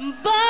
But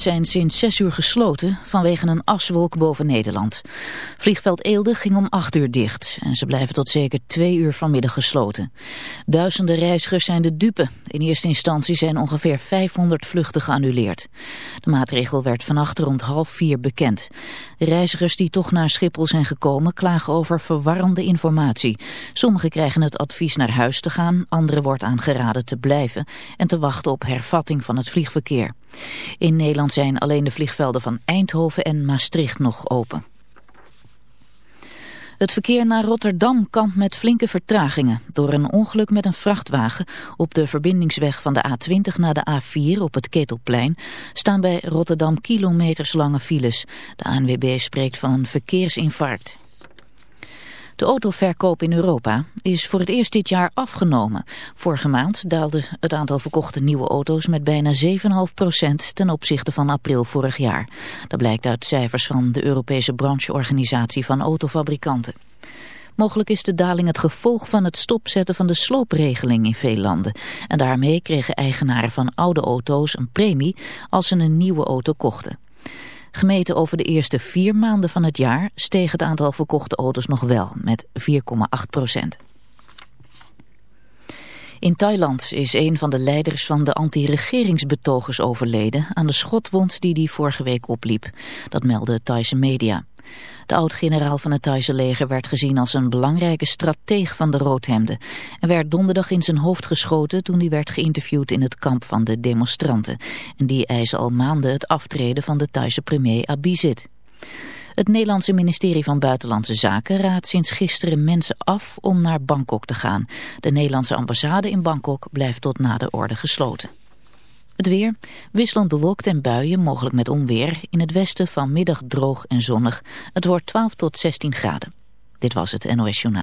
zijn sinds 6 uur gesloten vanwege een aswolk boven Nederland. Vliegveld Eelde ging om 8 uur dicht en ze blijven tot zeker 2 uur vanmiddag gesloten. Duizenden reizigers zijn de dupe. In eerste instantie zijn ongeveer 500 vluchten geannuleerd. De maatregel werd vannacht rond half vier bekend. Reizigers die toch naar Schiphol zijn gekomen klagen over verwarrende informatie. Sommigen krijgen het advies naar huis te gaan, anderen wordt aangeraden te blijven en te wachten op hervatting van het vliegverkeer. In Nederland zijn alleen de vliegvelden van Eindhoven en Maastricht nog open. Het verkeer naar Rotterdam kampt met flinke vertragingen. Door een ongeluk met een vrachtwagen op de verbindingsweg van de A20 naar de A4 op het Ketelplein staan bij Rotterdam kilometers lange files. De ANWB spreekt van een verkeersinfarct. De autoverkoop in Europa is voor het eerst dit jaar afgenomen. Vorige maand daalde het aantal verkochte nieuwe auto's met bijna 7,5% ten opzichte van april vorig jaar. Dat blijkt uit cijfers van de Europese brancheorganisatie van autofabrikanten. Mogelijk is de daling het gevolg van het stopzetten van de sloopregeling in veel landen. En daarmee kregen eigenaren van oude auto's een premie als ze een nieuwe auto kochten. Gemeten over de eerste vier maanden van het jaar steeg het aantal verkochte auto's nog wel met 4,8 procent. In Thailand is een van de leiders van de anti-regeringsbetogers overleden aan de schotwond die hij vorige week opliep. Dat meldde Thaise media. De oud-generaal van het Thaise leger werd gezien als een belangrijke strateeg van de roodhemden en werd donderdag in zijn hoofd geschoten toen hij werd geïnterviewd in het kamp van de demonstranten. En die eisen al maanden het aftreden van de Thaise premier Abhisit. Het Nederlandse ministerie van Buitenlandse Zaken raadt sinds gisteren mensen af om naar Bangkok te gaan. De Nederlandse ambassade in Bangkok blijft tot na de orde gesloten. Het weer, wisselend bewolkt en buien, mogelijk met onweer. In het westen vanmiddag droog en zonnig. Het wordt 12 tot 16 graden. Dit was het NOS Journaal.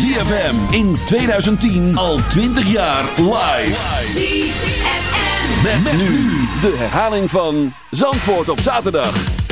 ZFM in 2010 al 20 jaar live. ZFM Met, met nu de herhaling van Zandvoort op zaterdag.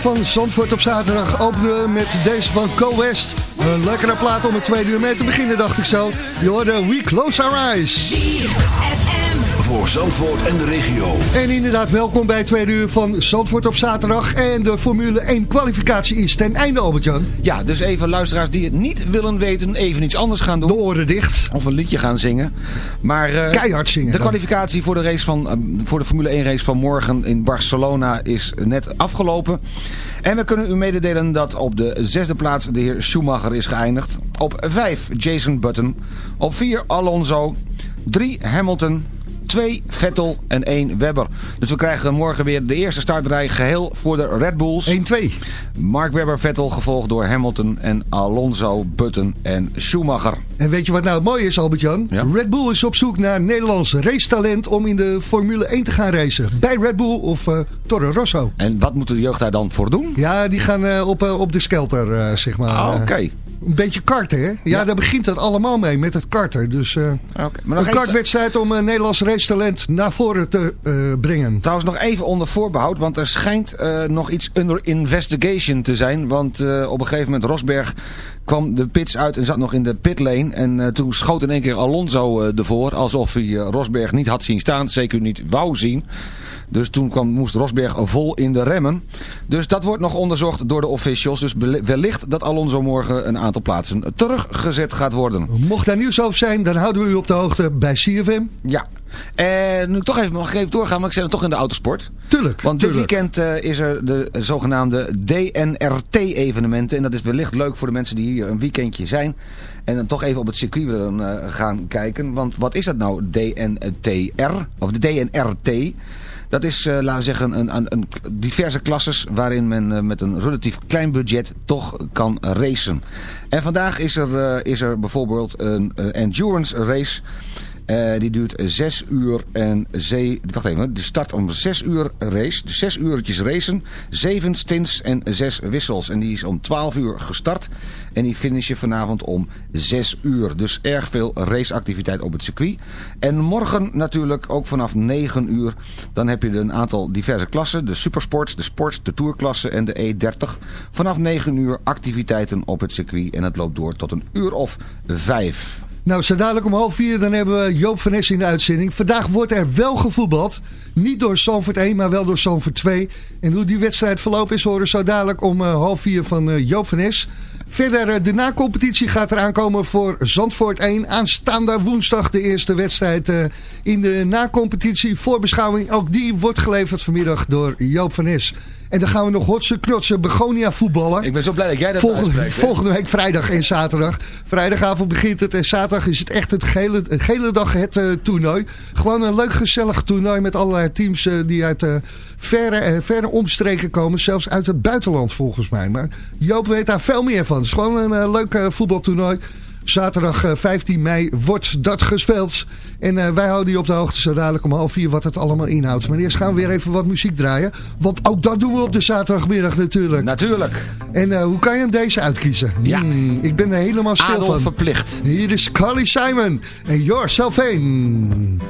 Van Zandvoort op zaterdag openen we met deze van Co West. Een lekkere plaat om het tweede uur mee te beginnen, dacht ik zo. Je hoorde We Close Our Eyes. Voor Zandvoort en de regio. En inderdaad, welkom bij het tweede uur van Zandvoort op zaterdag. En de Formule 1 kwalificatie is ten einde, Albert-Jan. Ja, dus even luisteraars die het niet willen weten, even iets anders gaan doen. De oren dicht. Of een liedje gaan zingen. Maar eh, Keihard zingen de dan. kwalificatie voor de, race van, eh, voor de Formule 1 race van morgen in Barcelona is net afgelopen. En we kunnen u mededelen dat op de zesde plaats de heer Schumacher is geëindigd. Op vijf Jason Button. Op vier Alonso. Drie Hamilton. 2 Vettel en 1 Webber. Dus we krijgen morgen weer de eerste startrij geheel voor de Red Bulls. 1-2. Mark Webber Vettel gevolgd door Hamilton en Alonso, Button en Schumacher. En weet je wat nou het mooie is, Albert-Jan? Ja. Red Bull is op zoek naar Nederlands racetalent om in de Formule 1 te gaan racen. Bij Red Bull of eh Toro Rosso. En wat moet de jeugd daar dan voor doen? Ja, die gaan eh, op, eh, op de skelter, zeg maar. Ah, Oké. Een beetje karten, hè? Ja, Ja. daar begint het allemaal mee, met het karten. Dus eh, Maar een kartwedstrijd om een Nederlands racetalent naar voren te eh, brengen. Trouwens nog even onder voorbehoud, want er schijnt nog iets under investigation te zijn. Want op een gegeven moment Rosberg kwam de pits uit en zat nog in de pitlane. En toen schoot in één keer Alonso ervoor, alsof hij Rosberg niet had zien staan. Zeker niet wou zien. Dus toen kwam, moest Rosberg vol in de remmen. Dus dat wordt nog onderzocht door de officials. Dus wellicht dat Alonso morgen een aantal plaatsen teruggezet gaat worden. Mocht daar nieuws over zijn, dan houden we u op de hoogte bij CFM. Ja. En nu ik toch even, mag ik even doorgaan, maar ik zit toch in de autosport. Tuurlijk, Want dit tuurlijk. weekend eh, is er de zogenaamde DNRT-evenementen. En dat is wellicht leuk voor de mensen die hier een weekendje zijn. En dan toch even op het circuit willen eh, gaan kijken. Want wat is dat nou, DNTR? Of de DNRT? Dat is, eh, laten we zeggen, een, een, een diverse klasses waarin men eh, met een relatief klein budget toch kan racen. En vandaag is er, eh, is er bijvoorbeeld een endurance race. Eh, die duurt 6 uur en ze Wacht even, de start om 6 uur race. Dus 6 uurtjes racen. 7 stints en 6 wissels. En die is om 12 uur gestart. En die finish je vanavond om 6 uur. Dus erg veel raceactiviteit op het circuit. En morgen natuurlijk ook vanaf 9 uur. Dan heb je een aantal diverse klassen. De supersports, de sports, de tourklasse en de E30. Vanaf 9 uur activiteiten op het circuit. En het loopt door tot een uur of 5. Nou, zo dadelijk om half vier, dan hebben we Joop van Nes in de uitzending. Vandaag wordt er wel gevoetbald. Niet door Sanford 1, maar wel door Sanford 2. En hoe die wedstrijd verlopen is, horen zo dadelijk om eh, half vier van eh, Joop van Nes. Verder, eh, de na-competitie gaat eraan komen voor Zandvoort 1. Aanstaande woensdag de eerste wedstrijd in de na-competitie. Voorbeschouwing, ook die wordt geleverd vanmiddag door Joop van Nes. En dan gaan we nog hotse knotse Begonia voetballen. Ik ben zo blij dat jij dat Volgende, volgende week vrijdag en zaterdag. Vrijdagavond begint het en zaterdag is het echt het gele, het gele dag het eh, toernooi. Gewoon een leuk gezellig toernooi met allerlei teams eh, die uit eh, verre, verre omstreken komen. Zelfs uit het buitenland volgens mij. Maar Joop weet daar veel meer van. Het is gewoon een leuk voetbaltoernooi. Zaterdag eh, 15 mei wordt dat gespeeld. En eh, wij houden je op de hoogte zo dadelijk om half vier wat het allemaal inhoudt. Maar eerst gaan we weer even wat muziek draaien. Want ook dat doen we op de zaterdagmiddag natuurlijk. Natuurlijk. En eh, hoe kan je hem deze uitkiezen? Ja. Hmm, ik ben er helemaal stil Adel van. verplicht. Hier is Carly Simon en Yourself In.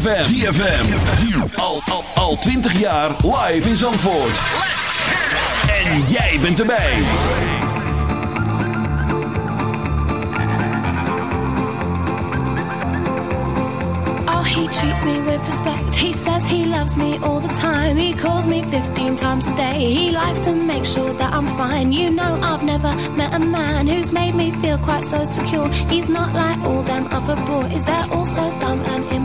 ZFM. ZFM. Al, al, al 20 jaar live in Zandvoort. En jij bent erbij. Oh, he treats me with respect. He says he loves me all the time. He calls me 15 times a day. He likes to make sure that I'm fine. You know, I've never met a man who's made me feel quite so secure. He's not like all them other boys, they're all so dumb and immature.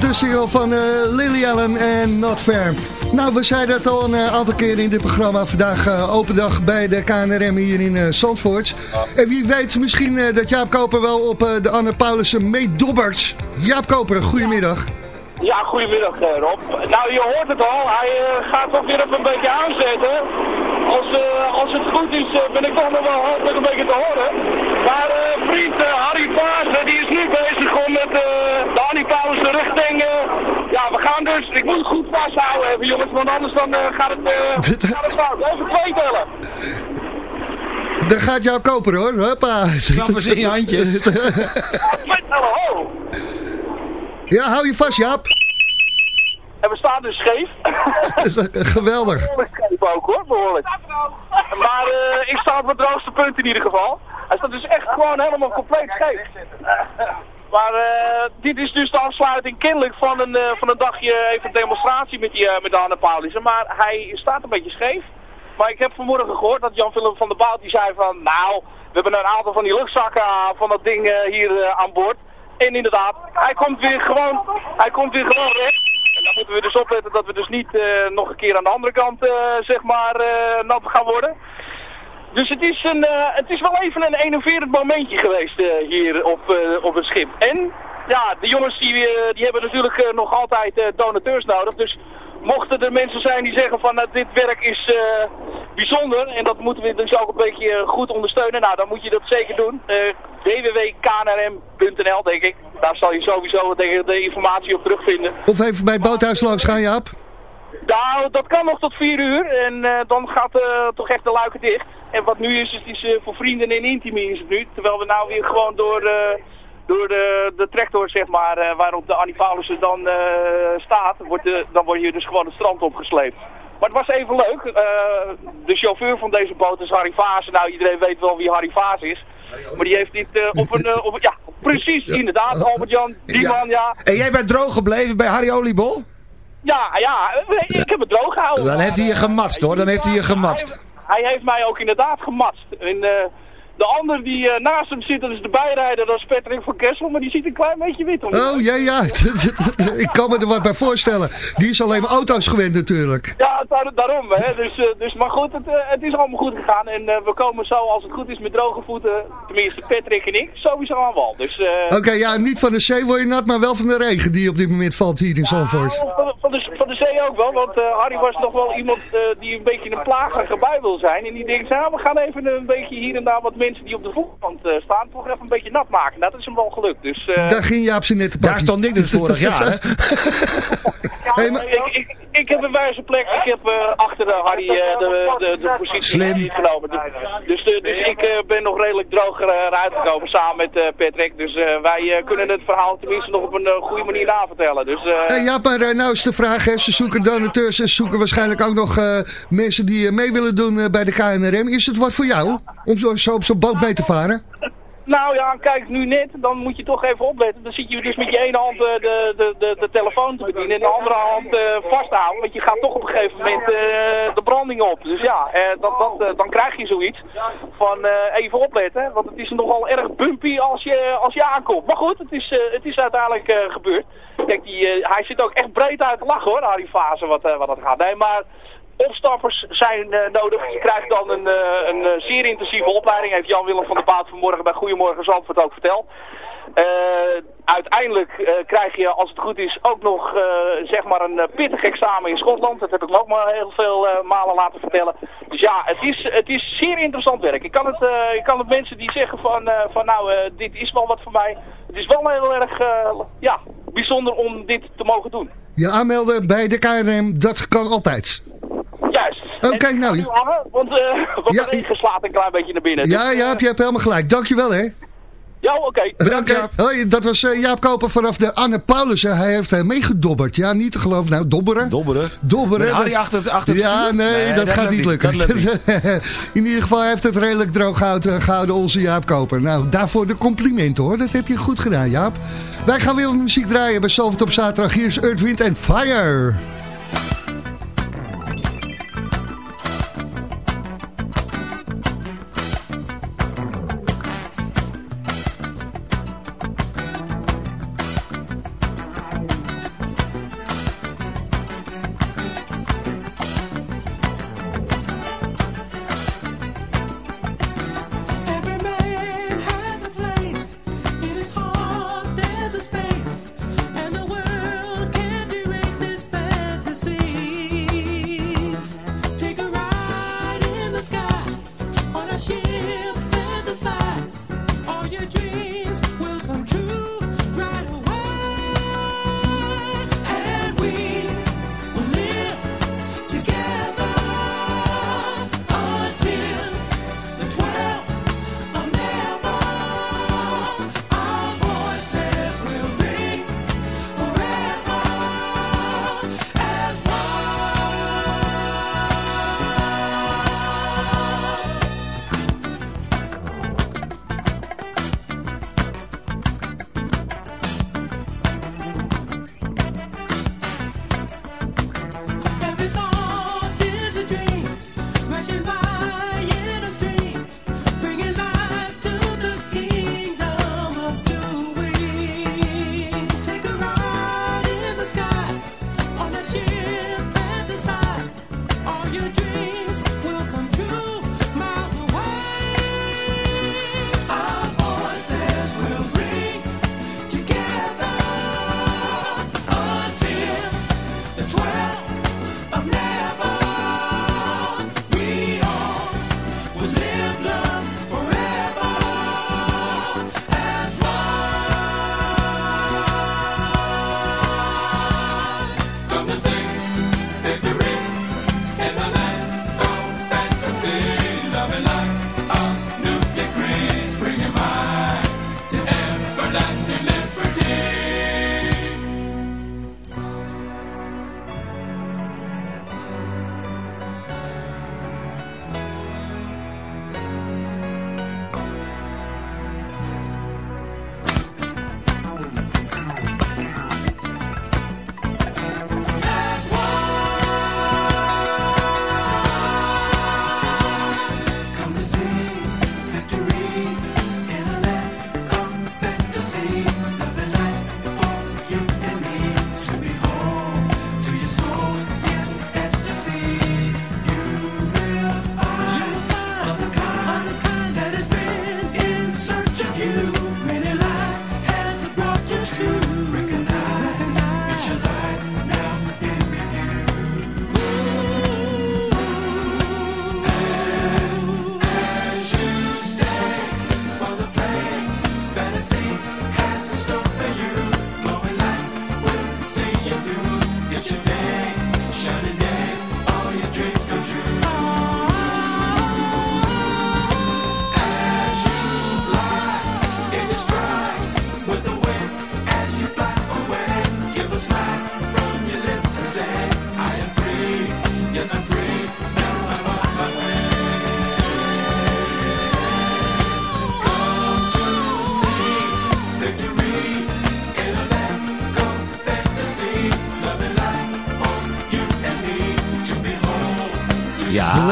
Was de single van eh, Lily Allen en Not Fair. Nou, we zeiden het al een eh, aantal keren in dit programma. Vandaag eh, open dag bij de KNRM hier in eh Zandvoort. En wie weet misschien dat Jaap Koper wel op de Anne Paulussen meedobbert. Jaap Koper, goedemiddag. Ja, goedemiddag Rob. Nou, je hoort het al. Hij gaat toch weer even een beetje aanzetten. Als, als het goed is, ben ik toch nog wel hopelijk een beetje te horen. Dus... Ik moet het goed vasthouden even jongens, want anders dan eh, gaat het, eh gaat het fout. Even twee tellen. Daar gaat Jaap Koper hoor. Hoppa. Klappen ze in je handjes. Twee tellen, ho! Ja, hou je vast Jaap. En we staan dus scheef. Geweldig. Behoorlijk scheef ook hoor, behoorlijk. Maar eh, ik sta op het droogste punt in ieder geval. Hij staat dus echt gewoon helemaal compleet scheef. Maar eh, dit is dus de afsluiting kennelijk van een, eh, van een dagje even demonstratie met, die, eh, met de Anne Paulissen. Maar hij staat een beetje scheef. Maar ik heb vanmorgen gehoord dat Jan-Willem van der Bout die zei van... Nou, we hebben een aantal van die luchtzakken van dat ding hier aan boord. En inderdaad, hij komt weer gewoon, hij komt weer gewoon recht. En dan moeten we dus opletten dat we dus niet nog een keer aan de andere kant, zeg maar, nat gaan worden. Dus het is, een, eh, het is wel even een enerverend momentje geweest eh, hier op, eh, op het schip. En ja, de jongens die, die hebben natuurlijk nog altijd donateurs nodig. Dus mochten er mensen zijn die zeggen van nou, dit werk is bijzonder en dat moeten we dus ook een beetje goed ondersteunen. Nou, dan moet je dat zeker doen. Www.knrm.nl denk ik. Daar zal je sowieso de, de informatie op terugvinden. Of even bij boothuis langs gaan Jaap. Nou, dat kan nog tot 4 uur en dan gaat toch echt de luiken dicht. En wat nu is, het is eh, voor vrienden en intimi is het nu. Terwijl we nou weer gewoon door, eh, door de, de tractor, zeg maar, eh, waarop de Annie Paulussen dan eh, staat, wordt de, dan word je dus gewoon het strand opgesleept. Maar het was even leuk. Eh, de chauffeur van deze boot is Harry Vaas. Nou, iedereen weet wel wie Harry Vaas is. Maar die heeft dit eh, op een... eh, op, een- ja, precies, inderdaad, Albert-Jan. Die Ja. man, ja. En jij bent droog gebleven bij Harry Oliebol? Ja, ja, eh, ik heb het droog gehouden. Dan heeft hij je gematst hoor, dan heeft hij je gematst. Hij, heeft mij ook inderdaad gematst. En, eh, de ander die eh, naast hem zit, dat is de bijrijder, dat is Patrick van Kessel, maar die ziet een klein beetje wit. Oh, ja, ja. ik kan me er wat bij voorstellen. Die is alleen maar auto's gewend natuurlijk. Ja, daar- daarom. Hè. Dus, eh, dus, maar goed, het, eh, het is allemaal goed gegaan. En we komen zo, als het goed is, met droge voeten, tenminste Patrick en ik, sowieso aan wal. Dus, Oké, ja, niet van de zee word je nat, maar wel van de regen die op dit moment valt hier in Zandvoort. van, de, van, de, van de zee ook wel, want Harry was nog wel iemand die een beetje een plagerige bui wil zijn. En die denkt, nou, we gaan even een beetje hier en daar wat mensen die op de voorkant eh, staan, toch even een beetje nat maken. Dat is hem wel gelukt. Dus, eh, Daar ging Jaap zijn net te Daar stond ik dus vorig jaar hè? Ja, Hey, maar- ik, ik, ik heb een wijze plek. Ik heb eh, achter Harry eh, de, de, de positie Slim. genomen. Dus, dus ik eh, ben nog redelijk droog eruit gekomen samen met eh, Patrick. Dus eh, wij eh, kunnen het verhaal tenminste nog op een goede manier navertellen. Dus, eh, Hey, ja, maar nou is de vraag, hè, ze zoeken donateurs en ze zoeken waarschijnlijk ook nog eh, mensen die eh, mee willen doen bij de KNRM. Is het wat voor jou om zo, zo op zo'n boot mee te varen? Nou ja, kijk nu net, dan moet je toch even opletten. Dan zit je dus met je ene hand eh, de, de, de, de telefoon te bedienen en de andere hand eh, vasthouden. Want je gaat toch op een gegeven moment eh, de branding op. Dus ja, dat, dat, dan krijg je zoiets van even opletten. Want het is nogal erg bumpy als je, als je aankomt. Maar goed, het is, het is uiteindelijk gebeurd. Kijk, die, hij zit ook echt breed uit te lachen hoor, Harry Fase, wat, wat dat gaat. Nee, maar... Opstappers zijn eh, nodig. Je krijgt dan een, eh, een eh, zeer intensieve opleiding. Heeft Jan-Willem van der Paat vanmorgen bij Goedemorgen Zandvoort ook verteld. Uiteindelijk krijg je, als het goed is, ook nog zeg maar een pittig examen in Schotland. Dat heb ik ook maar heel veel malen laten vertellen. Dus ja, het is, het is zeer interessant werk. Ik kan het, ik kan het mensen die zeggen van, van nou, dit is wel wat voor mij. Het is wel heel erg ja, bijzonder om dit te mogen doen. Je aanmelden bij de KNRM, dat kan altijd. Oké, ga nou, nu hangen, want, eh want Ja, regen slaat een klein beetje naar binnen. Ja, Dus, ja, eh, je hebt helemaal gelijk. Dankjewel, hè. Ja, oké. Bedankt, Oké. Jaap. Hoi, dat was eh, Jaap Koper vanaf de Anne Paulussen. Hij heeft uh, meegedobberd. Ja, niet te geloven. Nou, dobberen. Dobberen. Dobberen. Met Harry dat- achter het- achter het Ja, nee, Nee, dat, dat gaat niet lukken. Dat In ieder geval heeft het redelijk droog gehouden, gehouden onze Jaap Koper. Nou, daarvoor de complimenten hoor. Dat heb je goed gedaan, Jaap. Wij gaan weer muziek draaien bij Salford op zaterdag. Hier is Earth, Wind Fire.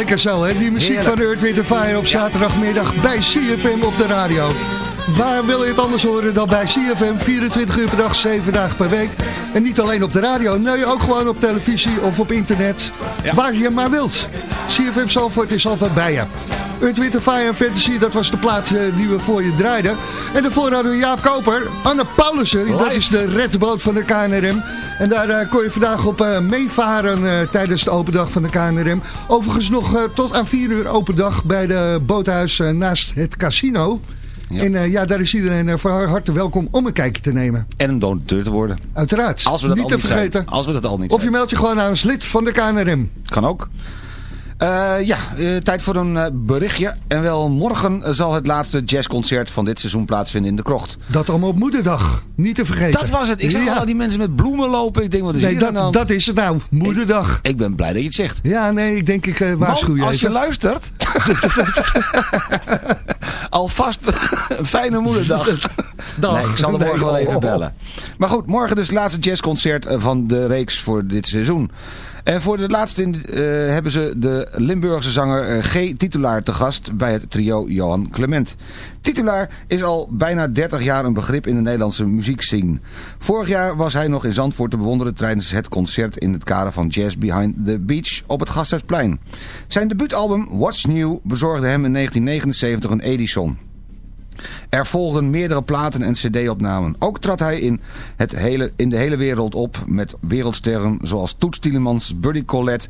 Lekker zo, hè? Die muziek Heerlijk. van Earth, Wind Fire op zaterdagmiddag bij CFM op de radio. Waar wil je het anders horen dan bij CFM? 24 uur per dag, 7 dagen per week. En niet alleen op de radio, nee, ook gewoon op televisie of op internet. Waar je maar wilt. CFM Zalvoort is altijd bij je. Earth, Wind Fire Fantasy, dat was de plaat eh, die we voor je draaiden. En daarvoor hadden we Jaap Koper, Anne Paulussen. Dat is de redboot van de KNRM. En daar eh, kon je vandaag op eh, meevaren eh, tijdens de open dag van de KNRM. Overigens nog tot aan 4 uur open dag bij de boothuis naast het casino. Ja. En ja, daar is iedereen van harte welkom om een kijkje te nemen. En een donateur te worden. Uiteraard. Als we dat niet al te niet vergeten. zijn. Als we dat al niet Of je meldt je gewoon aan als lid van de KNRM. Kan ook. Eh, ja, eh, tijd voor een eh, berichtje. En wel morgen zal het laatste jazzconcert van dit seizoen plaatsvinden in de krocht. Dat allemaal op moederdag. Niet te vergeten. Dat was het. Ik zag Ja. al die mensen met bloemen lopen. Ik denk, wat is Nee, hier dat, dat is het nou. Moederdag. Ik ben blij dat je het zegt. Ja, nee, ik denk ik waarschuw je als je luistert... Alvast een fijne moederdag. Dag. Nee, ik zal er Nee, morgen wel even oh. bellen. Maar goed, morgen dus het laatste jazzconcert van de reeks voor dit seizoen. En voor de laatste eh, hebben ze de Limburgse zanger eh, G. Titulaar te gast bij het trio Johan Clement. Titulaar is al bijna 30 jaar een begrip in de Nederlandse muziekscene. Vorig jaar was hij nog in Zandvoort te bewonderen tijdens het concert in het kader van Jazz Behind the Beach op het Gasthuisplein. Zijn debuutalbum What's New bezorgde hem in 1979 een Edison. Er volgden meerdere platen en cd-opnamen. Ook trad hij in, het hele, in de hele wereld op met wereldsterren zoals Toets Tielemans, Buddy Collette,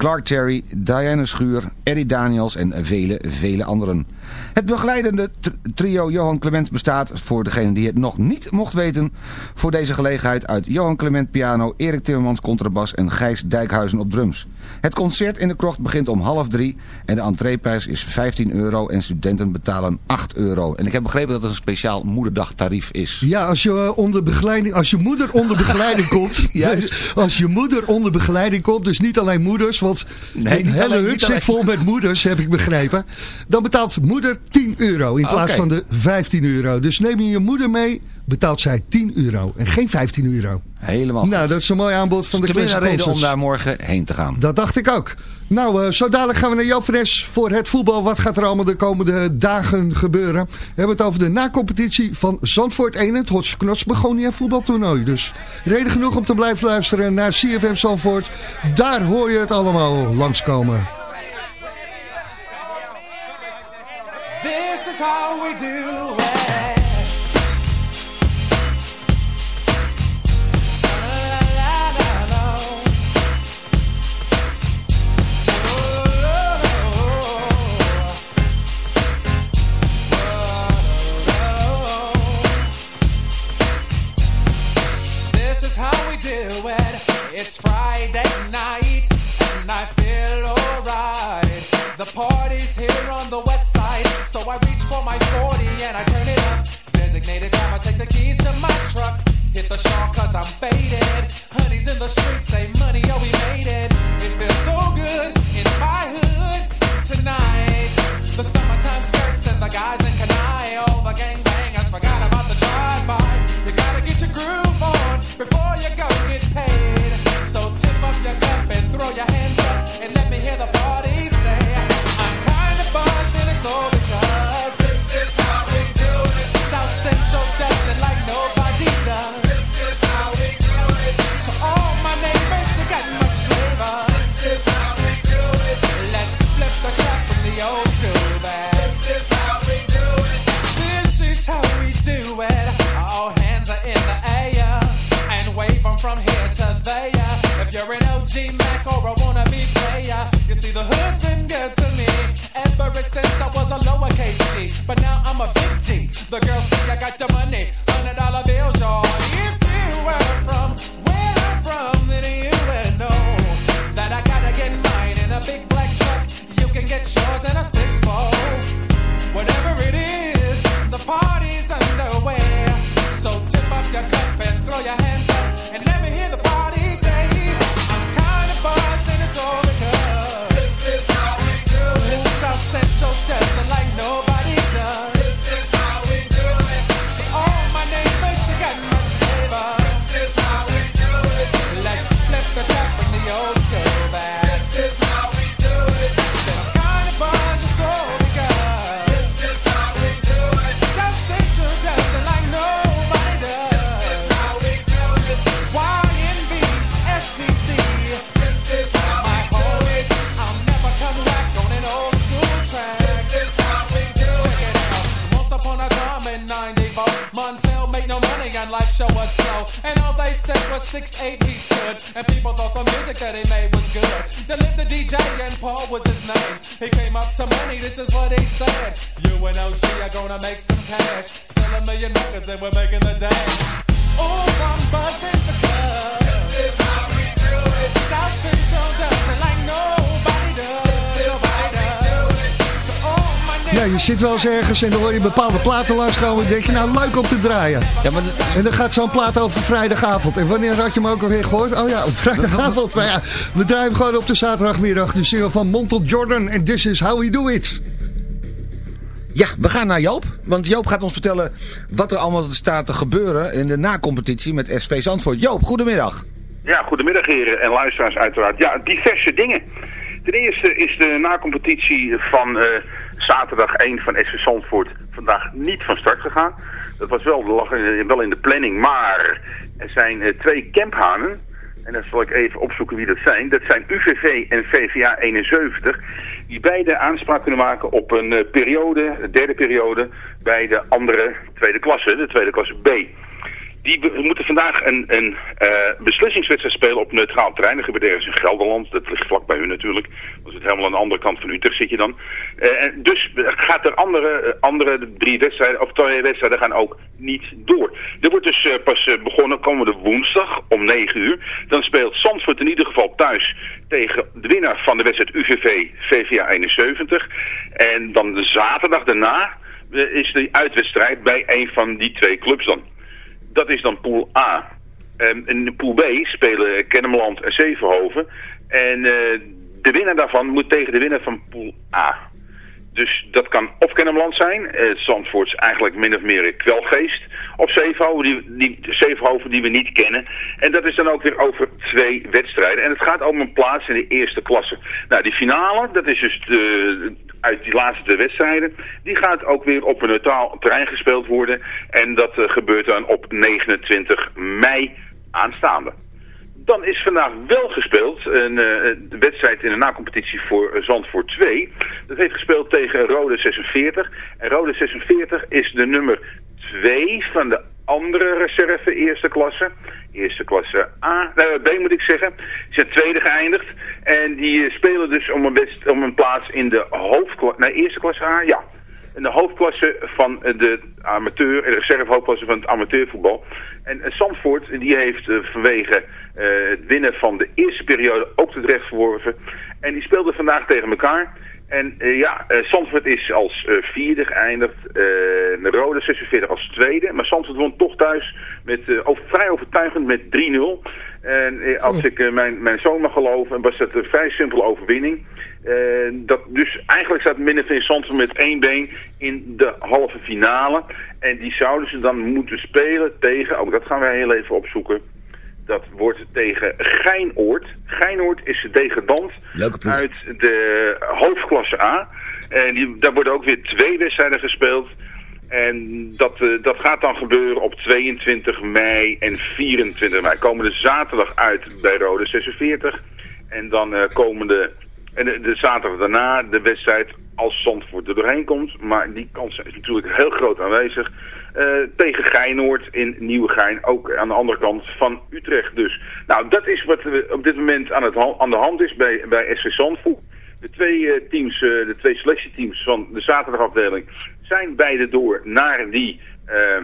Clark Terry, Diana Schuur, Eddie Daniels en vele, vele anderen. Het begeleidende tr- trio Johan Clement bestaat, voor degene die het nog niet mocht weten, voor deze gelegenheid uit Johan Clement piano, Erik Timmermans contrabas en Gijs Dijkhuizen op drums. Het concert in de krocht begint om half drie en de entreeprijs is 15 euro en studenten betalen 8 euro. En ik heb begrepen dat het een speciaal moederdagtarief is. Ja, als je, eh, onder begeleiding, als je moeder onder begeleiding komt. Juist. Als je moeder onder begeleiding komt, dus niet alleen moeders, want Nee, de hele hut zit vol met moeders, heb ik begrepen. Dan betaalt moeder 10 euro in plaats Oké. van de 15 euro. Dus neem je je moeder mee, betaalt zij 10 euro en geen 15 euro. Helemaal Nou, dat is een mooi aanbod van de Tenminste een Classic reden om daar morgen heen te gaan. Dat dacht ik ook. Nou, eh, zo dadelijk gaan we naar Joop Fres voor het voetbal. Wat gaat er allemaal de komende dagen gebeuren? We hebben het over de nacompetitie van Zandvoort 1. Het Hotse Knots Begonia voetbaltoernooi. Dus reden genoeg om te blijven luisteren naar CFM Zandvoort. Daar hoor je het allemaal langskomen. This is how we do it. Is how we do it. It's Friday night, and I feel alright. The party's here on the west side, so I reach for my 40 and I turn it up. Designated driver, take the keys to my truck. Hit the shawl cause I'm faded. Honey's in the streets, say money, oh we made it. It feels so good in my hood tonight. The summertime skirts and the guys in Kanai. All the gangbangers forgot about the drive-by. You gotta get your groove on before you go get paid. So tip up your cup and throw your hands up and let me hear the party the hood's been good to me ever since I was a lowercase G. But now I'm a big G. The girls say I got the money, Wel eens ergens en dan hoor je bepaalde platen langskomen. En denk je, nou leuk om te draaien. Ja, maar En dan gaat zo'n plaat over vrijdagavond. En wanneer had je hem ook alweer gehoord? Oh ja, op vrijdagavond. Maar ja, we draaien hem gewoon op de zaterdagmiddag. De single van Montel Jordan. En this is how we do it. Ja, we gaan naar Joop. Want Joop gaat ons vertellen wat er allemaal staat te gebeuren in de nacompetitie met SV Zandvoort. Joop, goedemiddag. Ja, goedemiddag heren en luisteraars uiteraard. Ja, diverse dingen. Ten eerste is de nacompetitie van eh, zaterdag 1 van SV Zandvoort vandaag niet van start gegaan. Dat was wel, in- wel in de planning, maar er zijn eh, twee camphanen. En dan zal ik even opzoeken wie dat zijn. Dat zijn UVV en VVA 71. Die beide aanspraak kunnen maken op een eh, periode, de derde periode, bij de andere tweede klasse, de tweede klasse B. Die moeten vandaag een, een eh, beslissingswedstrijd spelen op neutraal terrein. Dat gebeurt ergens in Gelderland. Dat ligt vlak bij u natuurlijk. Dat het helemaal aan de andere kant van Utrecht zit je dan. Eh, dus gaat er andere, eh, andere drie wedstrijden, of twee wedstrijden gaan ook niet door. Er wordt dus eh, pas eh, begonnen komende woensdag om 9 uur. Dan speelt Zandvoort in ieder geval thuis tegen de winnaar van de wedstrijd UVV VVA 71. En dan de zaterdag daarna eh, is de uitwedstrijd bij een van die twee clubs dan. Dat is dan pool A. En in pool B spelen Kennemerland en Zevenhoven. En eh, de winnaar daarvan moet tegen de winnaar van pool A. Dus dat kan of zijn, eh Zandvoort is eigenlijk min of meer kwelgeest. Of Zevenhoven die, die, Zevenhoven die we niet kennen. En dat is dan ook weer over twee wedstrijden. En het gaat om een plaats in de eerste klasse. Nou, die finale, dat is dus uit die laatste twee wedstrijden. Die gaat ook weer op een neutraal terrein gespeeld worden. En dat eh, gebeurt dan op 29 mei aanstaande. Dan is vandaag wel gespeeld een eh, wedstrijd in de nacompetitie voor eh, Zandvoort 2. Dat heeft gespeeld tegen Rode 46. En Rode 46 is de nummer 2 van de andere reserve eerste klasse. Eerste klasse A, eh, B moet ik zeggen. Die zijn tweede geëindigd. En die spelen dus om een, best, om een plaats in de hoofdklasse, nee eerste klasse A, ja. In de hoofdklasse van de amateur, de reservehoofdklasse van het amateurvoetbal. En eh, Zandvoort, die heeft eh, vanwege eh, het winnen van de eerste periode ook het recht verworven. En die speelden vandaag tegen elkaar. En ja, Zandvoort is als vierde geëindigd. de Rode 46 als tweede. Maar Zandvoort won toch thuis met, over, vrij overtuigend met 3-0. En eh, als ik eh, mijn, mijn zoon mag geloven, was dat een vrij simpele overwinning. Eh, dat, dus eigenlijk staat Minneveen Zandvoort met één been in de halve finale. En die zouden ze dan moeten spelen tegen, ook dat gaan wij heel even opzoeken. Dat wordt tegen Geinoord. Geinoord is de degradant uit de hoofdklasse A. En die, daar worden ook weer twee wedstrijden gespeeld. En dat, eh, dat gaat dan gebeuren op 22 mei en 24 mei. Komende zaterdag uit bij Rode 46. En dan eh, komende... En de, zaterdag daarna de wedstrijd als Zandvoort er doorheen komt. Maar die kans is natuurlijk heel groot aanwezig. eh, tegen Geinoord in Nieuwegein. Ook aan de andere kant van Utrecht dus. Nou, dat is wat op dit moment aan, het, aan de hand is bij, bij SV Zandvoort. De twee teams, de twee selectieteams van de zaterdagafdeling zijn beide door naar die eh, eh,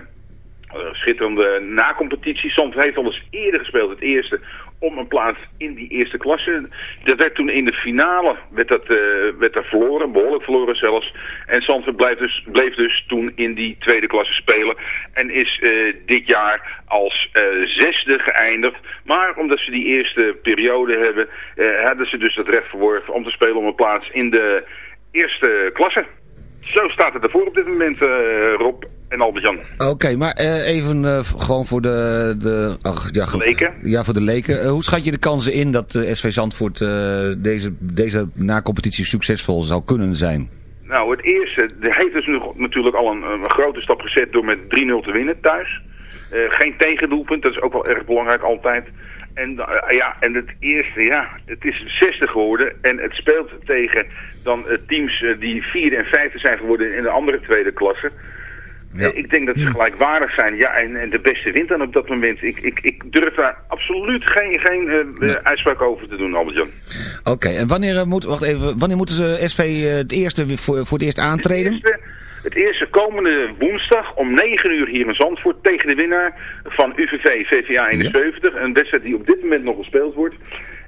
schitterende nacompetitie. Heeft al eens eerder gespeeld, het eerste, om een plaats in die eerste klasse. Dat werd toen in de finale, werd dat, eh, werd dat verloren, behoorlijk verloren zelfs. En Zandvoort bleef dus, bleef dus toen in die tweede klasse spelen. En is dit jaar als zesde geëindigd. Maar omdat ze die eerste periode hebben, hadden ze dus het recht verworven om te spelen om een plaats in de eerste klasse. Zo staat het ervoor op dit moment, eh, Rob en Albert-Jan. Oké, maar eh, even eh, gewoon voor de... de ach, ja, Leken? Ja, voor de leken. Hoe schat je de kansen in dat SV Zandvoort deze, deze nacompetitie succesvol zou kunnen zijn? Nou, het eerste, de heeft dus natuurlijk al een, een grote stap gezet door met 3-0 te winnen thuis. Geen tegendoelpunt, dat is ook wel erg belangrijk altijd. En, eh, ja, en het eerste, ja, het is het zesde geworden. En het speelt tegen dan eh, teams eh, die vierde en vijfde zijn geworden in de andere tweede klasse. Ja. Ik denk dat ze gelijkwaardig zijn. Ja, en, en de beste wint dan op dat moment. Ik, ik, ik durf daar absoluut geen, geen eh, uitspraak over te doen, Albert-Jan. Oké, en wanneer, moet, wacht even, wanneer moeten ze SV het eerste voor, voor het eerst aantreden? Eerste, het eerste komende woensdag om 9 uur hier in Zandvoort tegen de winnaar van UVV VVA 71. Een wedstrijd die op dit moment nog gespeeld wordt.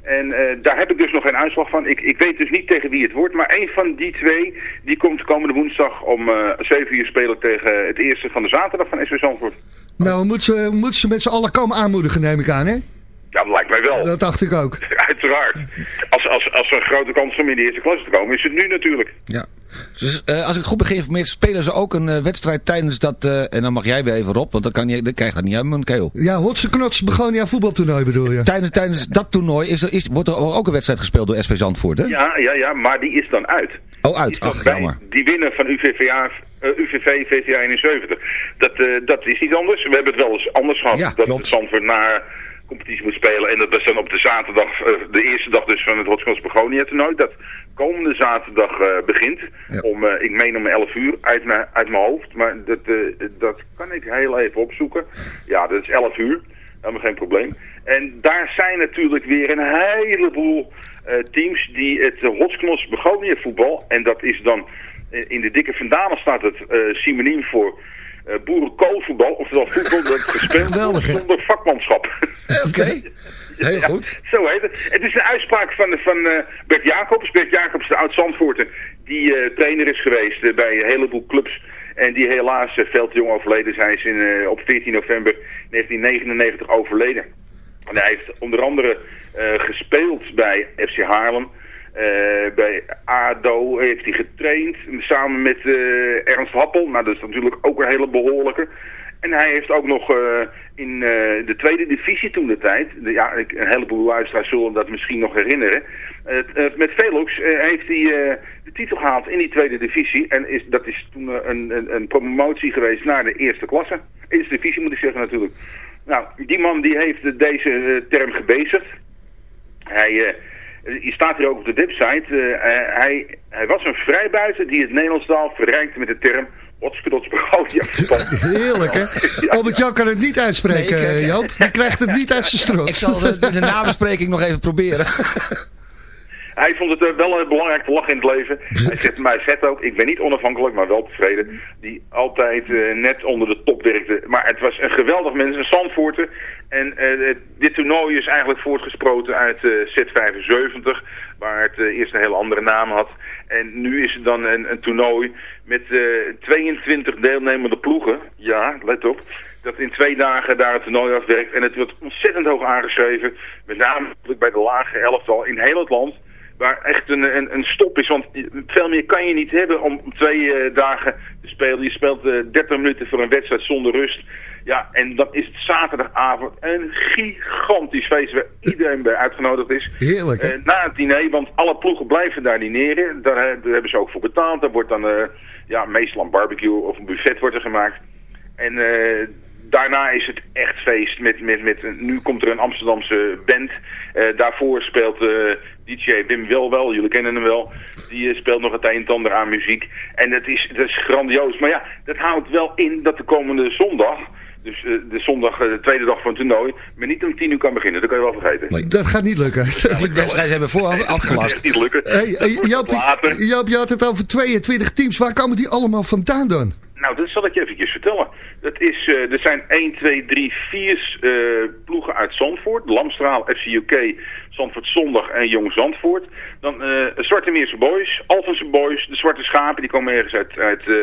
En eh, daar heb ik dus nog geen uitslag van. Ik, ik weet dus niet tegen wie het wordt. Maar een van die twee die komt komende woensdag om eh 7 uur spelen tegen het eerste van de zaterdag van SV Zandvoort. Nou, moeten ze, moeten ze met z'n allen komen aanmoedigen, neem ik aan, hè? Ja, dat lijkt mij wel. Dat dacht ik ook. Uiteraard. Als, als, als er een grote kans is om in de eerste klasse te komen, is het nu natuurlijk. Ja. Dus eh, als ik goed geïnformeerd, spelen ze ook een eh, wedstrijd tijdens dat... eh, en dan mag jij weer even op, want dan, kan je, dan krijg je dat niet uit mijn keel. Ja, Hotse Knots Begonia voetbaltoernooi bedoel je? Tijdens, tijdens dat toernooi is er, is, wordt er ook een wedstrijd gespeeld door SV Zandvoort, hè? Ja, ja, ja, maar die is dan uit. Oh, uit. Ach, bij jammer. Die winnen van UVVA, eh, UVV VVA 71. Dat, eh, dat is niet anders. We hebben het wel eens anders gehad. Ja, dat klopt. Zandvoort naar competitie moet spelen. En dat was dan op de zaterdag, eh, de eerste dag dus van het Hotskos Begonia toernooi. Dat komende zaterdag eh, begint. Ja. Om, eh, ik meen om 11 uur uit mijn, uit mijn hoofd. Maar dat, dat kan ik heel even opzoeken. Ja, dat is 11 uur. Helemaal geen probleem. En daar zijn natuurlijk weer een heleboel teams die het uh, Hotsknos Begonia voetbal. En dat is dan in de dikke vandalen staat het synoniem voor eh boerenkoolvoetbal. Oftewel voetbal dat gespeeld zonder vakmanschap. Oké, heel Ja, goed. Zo heet het. Het is een uitspraak van, van eh, Bert Jacobs. Bert Jacobs, de oud-Zandvoorter, die eh, trainer is geweest bij een heleboel clubs. En die helaas veel te jong overleden is. Hij is in, op 14 november 1999 overleden. En hij heeft onder andere gespeeld bij FC Haarlem. Eh, bij ADO heeft hij getraind samen met eh, Ernst Happel. Nou, dat is natuurlijk ook een hele behoorlijke. En hij heeft ook nog eh, in de tweede divisie toen de tijd, ja, een heleboel luisteraars zullen dat misschien nog herinneren. Met Velux eh, heeft hij de titel gehaald in die tweede divisie. En is, dat is toen een, een, een promotie geweest naar de eerste klasse. Eerste divisie moet ik zeggen natuurlijk. Nou, die man die heeft deze term gebezigd. Hij, je staat hier ook op de website. eh, eh, hij, hij was een vrijbuiter die het Nederlands taal verrijkte met de term Hotskrots Begonia. Heerlijk, hè? Albert-Jan kan het niet uitspreken, Nee, ik, eh, eh, Joop. Die krijgt het niet uit zijn strot. Ik zal de, de nabespreking nog even proberen. Hij vond het eh, wel eh, belangrijk te lachen in het leven. Hij zegt mij zet ook, ik ben niet onafhankelijk, maar wel tevreden. Die altijd eh, net onder de top werkte. Maar het was een geweldig mens, een Zandvoorter. En eh, dit toernooi is eigenlijk voortgesproten uit eh, Z75. Waar het eerst een hele andere naam had. En nu is het dan een, een toernooi met eh, 22 deelnemende ploegen. Ja, let op. Dat in twee dagen daar het toernooi afwerkt. En het wordt ontzettend hoog aangeschreven. Met name bij de lage elftal in heel het land waar echt een, een, een stop is. Want veel meer kan je niet hebben om twee eh, dagen te spelen. Je speelt eh 30 minuten voor een wedstrijd zonder rust. Ja, en dan is het zaterdagavond een gigantisch feest waar iedereen bij uitgenodigd is. Heerlijk? Eh, na het diner, want alle ploegen blijven daar dineren. Daar, eh, daar hebben ze ook voor betaald. Daar wordt dan eh, ja, meestal een barbecue of een buffet wordt er gemaakt. En eh, daarna is het echt feest. Met, met, met, nu komt er een Amsterdamse band. Eh, daarvoor speelt eh, DJ Wim Welwel, jullie kennen hem wel. Die eh, speelt nog het een en ander aan muziek. En het is, het is grandioos. Maar ja, dat houdt wel in dat de komende zondag... Dus de zondag, de tweede dag van het toernooi, maar niet om tien uur kan beginnen. Dat kan je wel vergeten. Dat gaat niet lukken. Die wedstrijd hebben we voorhand Dat afgelast. gaat niet lukken. Hey. Joop, je had het over 22 teams. Waar komen die allemaal vandaan dan? Nou, dat zal ik je eventjes vertellen. Dat is, eh, er zijn 1, 2, 3, 4 eh, ploegen uit Zandvoort. Lamstraal, FC UK, Zandvoort Zondag en Jong Zandvoort. Dan eh Zwarte Meerse Boys, Alphense Boys, de Zwarte Schapen, die komen ergens uit, uit, eh,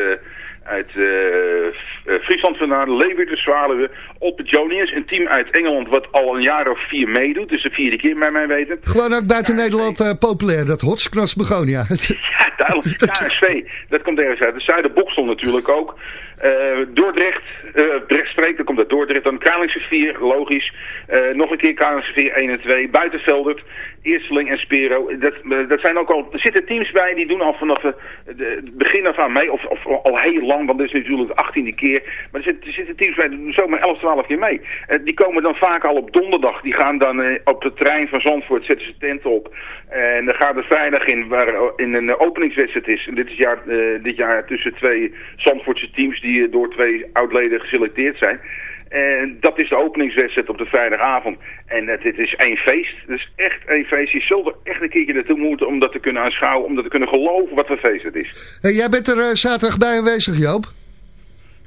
uit eh, eh, Friesland vandaan. Leeuwarden, de Jonius, een team uit Engeland wat al een jaar of vier meedoet. Dus de vierde keer bij mij weten. Gewoon ook buiten Nederland eh, populair, dat Hotsknos Begonia. Ja, duidelijk. KSV, dat komt ergens uit. De Zuiderboksel natuurlijk ook. Eh, Dordrecht, eh Drechtstreek, dat komt uit Dordrecht. Dan Kralingse 4, logisch. Eh, nog een keer Kralingse 4, 1 en 2. Buitenveldert, Eersteling en Spero. Dat, dat zijn ook al, er zitten teams bij die doen al vanaf het begin af aan mee. Of, of al heel lang, want dit is natuurlijk de 18e keer. Maar er zitten, er zitten teams bij die doen zomaar 11, 12 keer mee. Die komen dan vaak al op donderdag. Die gaan dan op de trein van Zandvoort, zetten ze tenten op. En dan gaat er vrijdag in, waar in een openingswedstrijd is. En dit is jaar, dit jaar tussen twee Zandvoortse teams die eh, door twee oudleden geselecteerd zijn. En dat is de openingswedstrijd op de vrijdagavond. En het, is één feest. Het is echt één feest. Je zult er echt een keertje naartoe moeten om dat te kunnen aanschouwen. Om dat te kunnen geloven wat voor feest het is. Hey, jij bent er eh, zaterdag bij aanwezig, Joop?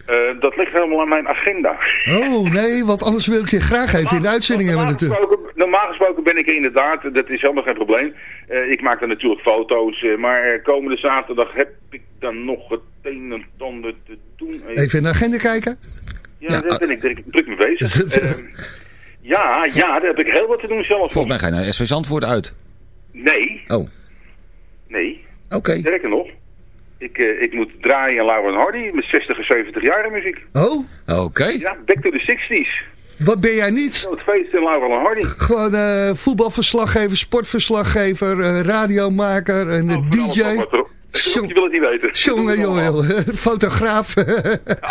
Eh, dat ligt helemaal aan mijn agenda. Oh, nee, want anders wil ik je graag even in de uitzending hebben Normaal natuurlijk. gesproken, normaal gesproken ben ik er inderdaad, dat is helemaal geen probleem. Eh, ik maak dan natuurlijk foto's, eh, maar komende zaterdag heb ik dan nog het een en ander te doen. Even in de agenda kijken. Ja, daar ben ik druk, druk mee bezig. Eh, ja, ja, daar heb ik heel wat te doen zelf. Volgens mij ga je naar SV Zandvoort uit. Nee, Oh, nee. oké. Sterker nog, ik, eh, ik moet draaien aan Lauren Hardy met 60 en 70 jaar in muziek. Oh, Oké. Ja, back to the 60s. wat ben jij niet? Het feest in Lauren Hardy. Gewoon eh, voetbalverslaggever, sportverslaggever, eh, radiomaker en DJ. Wat erop. Je wil het niet weten. Jongen, jongen. Fotograaf.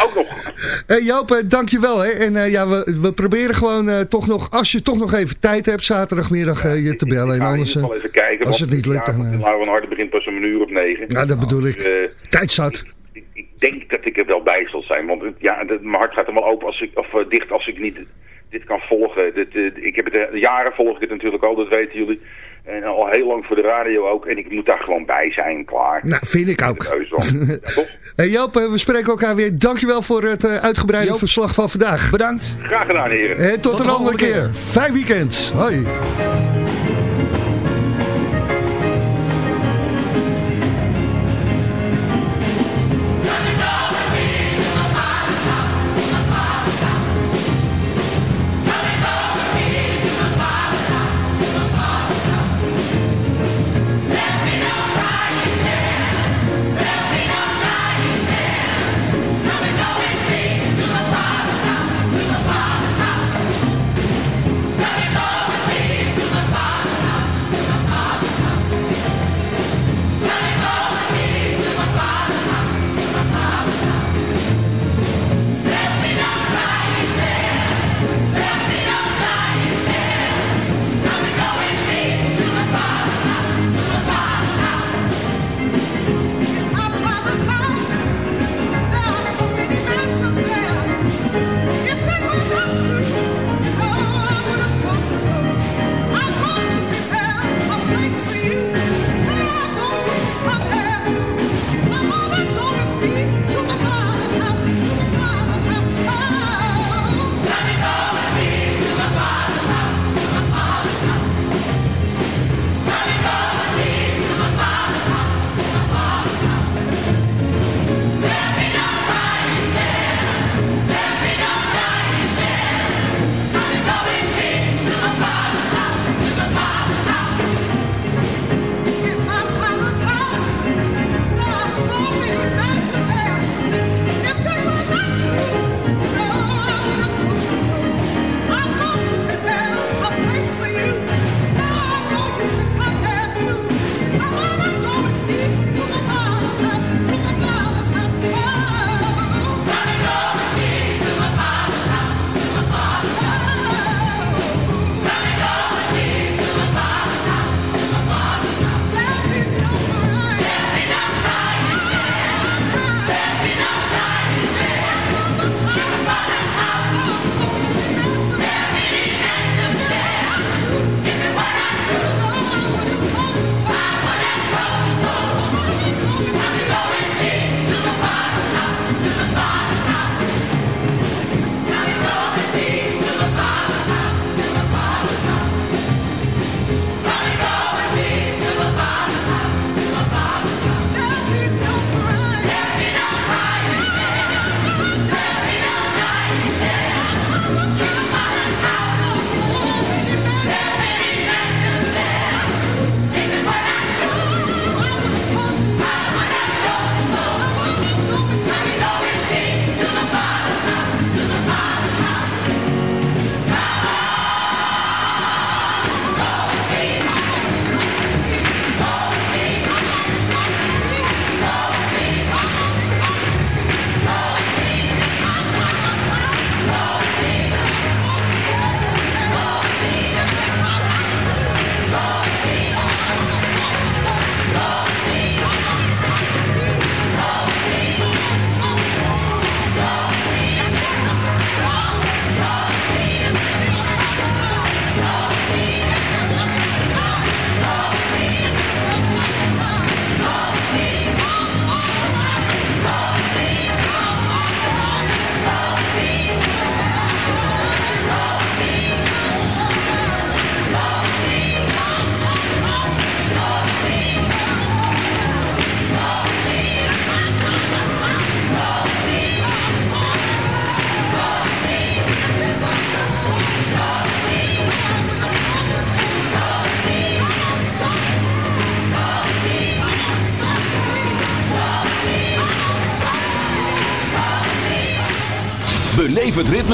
Ook nog. Hey Joop, eh, dankjewel. Hè. En eh, ja, we, we proberen gewoon eh, toch nog, als je toch nog even tijd hebt, zaterdagmiddag eh, je te bellen. Ik En anders, geval even kijken. als het niet lukt, dan, Lauwen Hardy begint pas om een uur of negen. ja, dat bedoel ik. Dus, eh, Tijd zat. ik, ik denk dat ik er wel bij zal zijn. Want ja, mijn hart gaat wel open als ik, of dicht als ik niet dit kan volgen. Dit, ik heb het, jaren volg ik het natuurlijk al, dat weten jullie. En al heel lang voor de radio ook. En ik moet daar gewoon bij zijn, klaar. Nou, vind ik ook. Ja? Hey Joop, eh, we spreken elkaar weer. Dankjewel voor het eh, uitgebreide Joop. verslag van vandaag. Bedankt. Graag gedaan, heren. En tot, Tot een de andere volgende keer. Fijn weekend. Hoi.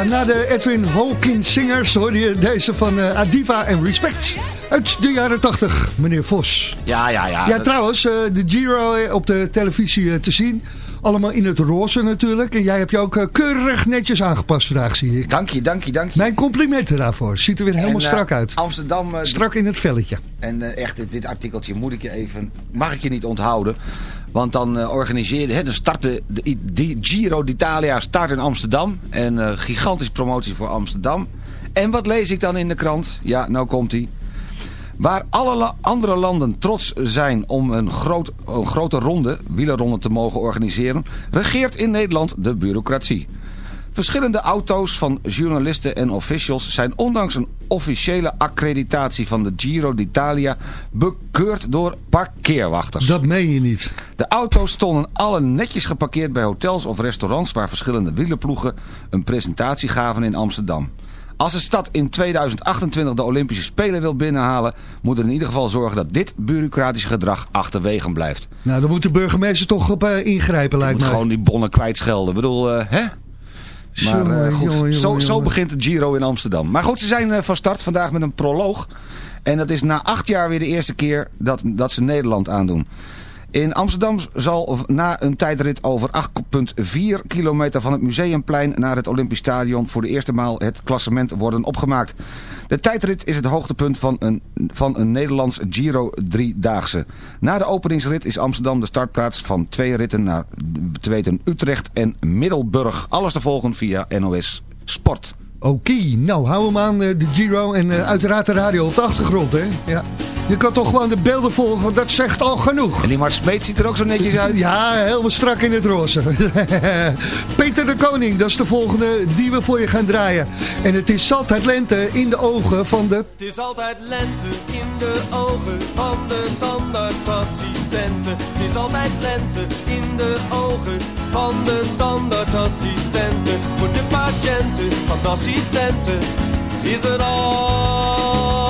Ja, na de Edwin Hawkins Singers hoorde je deze van eh, Adiva en Respect. Uit de jaren 80, meneer Vos. Ja, ja, ja. Ja, Dat- trouwens, eh, de Giro eh, op de televisie te zien. Allemaal in het roze natuurlijk. En jij hebt je ook keurig netjes aangepast vandaag, zie ik. Dank je, dank je, dank je. Mijn complimenten daarvoor. Ziet er weer helemaal En, strak uit. Amsterdam... Strak in het velletje. En echt, dit, dit artikeltje moet ik je even... Mag ik je niet onthouden. Want dan eh organiseerde... Hè, dan startte de, Giro d'Italia start in Amsterdam. En eh gigantische promotie voor Amsterdam. En wat lees ik dan in de krant? Ja, nou komt hij. Waar alle andere landen trots zijn om een, groot, een grote ronde, wielerronde te mogen organiseren, regeert in Nederland de bureaucratie. Verschillende auto's van journalisten en officials zijn ondanks een officiële accreditatie van de Giro d'Italia bekeurd door parkeerwachters. Dat meen je niet. De auto's stonden alle netjes geparkeerd bij hotels of restaurants waar verschillende wielerploegen een presentatie gaven in Amsterdam. Als de stad in 2028 de Olympische Spelen wil binnenhalen... moet er in ieder geval zorgen dat dit bureaucratische gedrag achterwege blijft. Nou, dan moet de burgemeester toch op eh, ingrijpen, Je lijkt moet mij. gewoon die bonnen kwijtschelden. Ik bedoel, eh, hè? Maar Jongen, eh, goed, jongen, zo, jongen, zo begint de Giro in Amsterdam. Maar goed, ze zijn eh, van start vandaag met een proloog. En dat is na acht jaar weer de eerste keer dat, dat ze Nederland aandoen. In Amsterdam zal na een tijdrit over 8,4 kilometer van het Museumplein naar het Olympisch Stadion voor de eerste maal het klassement worden opgemaakt. De tijdrit is het hoogtepunt van een, van een Nederlands Giro driedaagse. Na de openingsrit is Amsterdam de startplaats van twee ritten naar te weten Utrecht en Middelburg. Alles te volgen via NOS Sport. Oké, nou hou hem aan, eh, de Giro en eh, uiteraard de radio op de achtergrond, hè. Ja. Je kan toch gewoon de beelden volgen, want dat zegt al genoeg. En die Mart Smeet ziet er ook zo netjes uit. Ja, helemaal strak in het roze. Peter de Koning, dat is de volgende die we voor je gaan draaien. En het is altijd lente in de ogen van de... Het is altijd lente in de ogen van de tandartsassistenten. Het is altijd lente in de ogen van de tandartsassistenten. Voor de patiënten van de assistenten is er altijd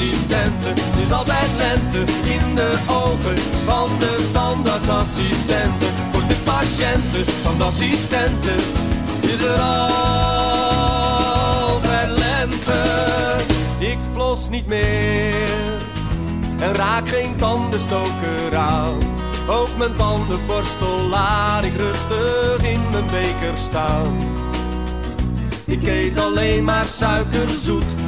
Het is altijd lente in de ogen van de tandartsassistenten. Voor de patiënten van de assistenten is er altijd lente. Ik flos niet meer en raak geen tandenstoker aan. Ook mijn tandenborstel laat ik rustig in mijn beker staan. Ik eet alleen maar suikerzoet.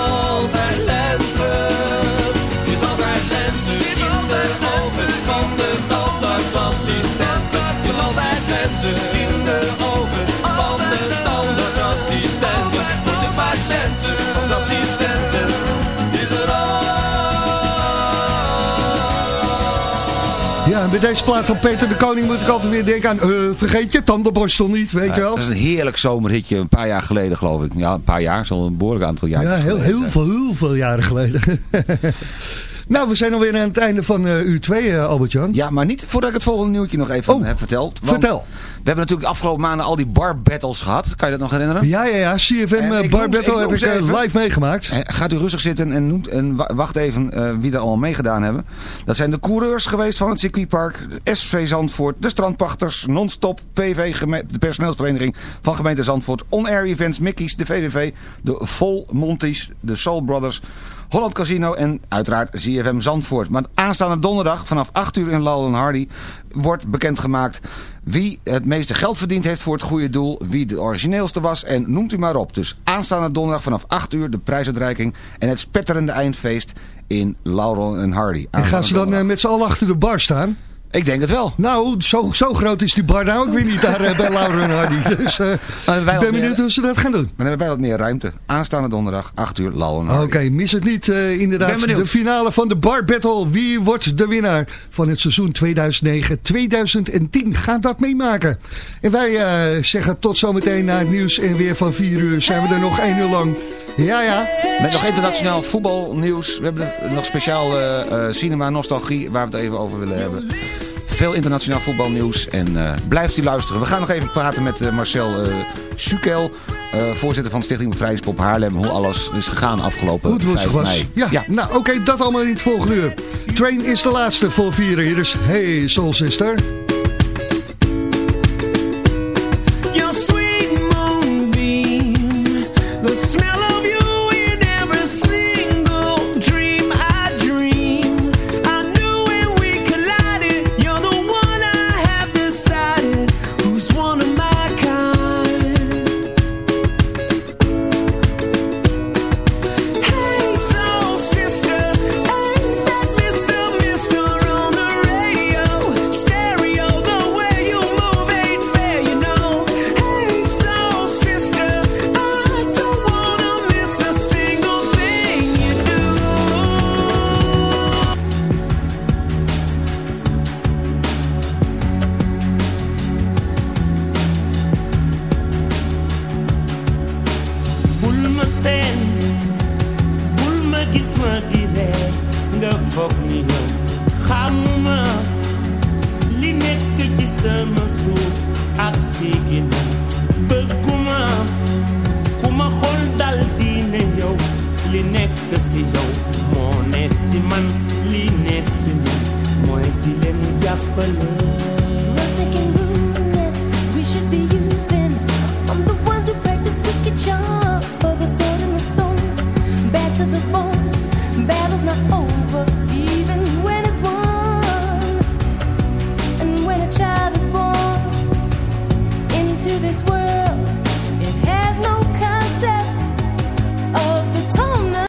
bij deze plaat van Peter de Koning moet ik altijd weer denken aan... eh, vergeet je tandenborstel niet, weet je wel? Dat is een heerlijk zomerhitje, een paar jaar geleden geloof ik. Ja, een paar jaar, zo'n behoorlijk aantal jaar. Ja, heel, heel, veel, heel veel jaren geleden. nou, we zijn alweer aan het einde van eh, uur 2, Albert-Jan. Ja, maar niet voordat ik het volgende nieuwtje nog even heb verteld. Vertel. We hebben natuurlijk de afgelopen maanden al die bar battles gehad. Kan je dat nog herinneren? Ja, ja, ja. CFM En eh, Bar noem Battle ik heb ik eh, even. live meegemaakt. Eh, Gaat u rustig zitten en, noemt, en wa- wacht even eh, wie er allemaal meegedaan hebben. Dat zijn de coureurs geweest van het circuitpark, SV Zandvoort, de strandpachters, Non-Stop, PV, de personeelsvereniging van gemeente Zandvoort, On Air Events, Mickey's, de VVV, de Vol Monties, de Soul Brothers, Holland Casino en uiteraard ZFM Zandvoort. Maar aanstaande donderdag vanaf 8 uur in Lowell Hardy wordt bekendgemaakt wie het meeste geld verdiend heeft voor het goede doel, wie de origineelste was en noemt u maar op. Dus aanstaande donderdag vanaf 8 uur de prijsuitreiking en het spetterende eindfeest in Laurel en Hardy. En gaan ze dan eh, met z'n allen achter de bar staan? Ik denk het wel. Nou, zo, zo groot is die bar nou ook weer niet daar eh, bij Laura en Hardy. Dus wij ik ben benieuwd hoe ze dat gaan doen. Dan hebben wij wat meer ruimte. Aanstaande donderdag, 8 uur, Lauw en Oké, Hardy. mis het niet. eh, inderdaad, de finale van de Bar Battle. Wie wordt de winnaar van het seizoen 2009-2010? Gaat dat meemaken. En wij zeggen tot zometeen na het nieuws en weer van 4 uur zijn we er nog 1 uur lang. Ja, ja. Met nog internationaal voetbalnieuws. We hebben nog speciaal eh, eh, cinema nostalgie waar we het even over willen hebben. Veel internationaal voetbalnieuws en eh, blijft u luisteren. We gaan nog even praten met Marcel eh Sukel, voorzitter van de Stichting Bevrijdingspop Haarlem. Hoe alles is gegaan afgelopen het 5 woensdag was. mei. Ja, nou oké, dat allemaal in het volgende uur. Train is de laatste voor 4 uur. Dus hey Soul Sister.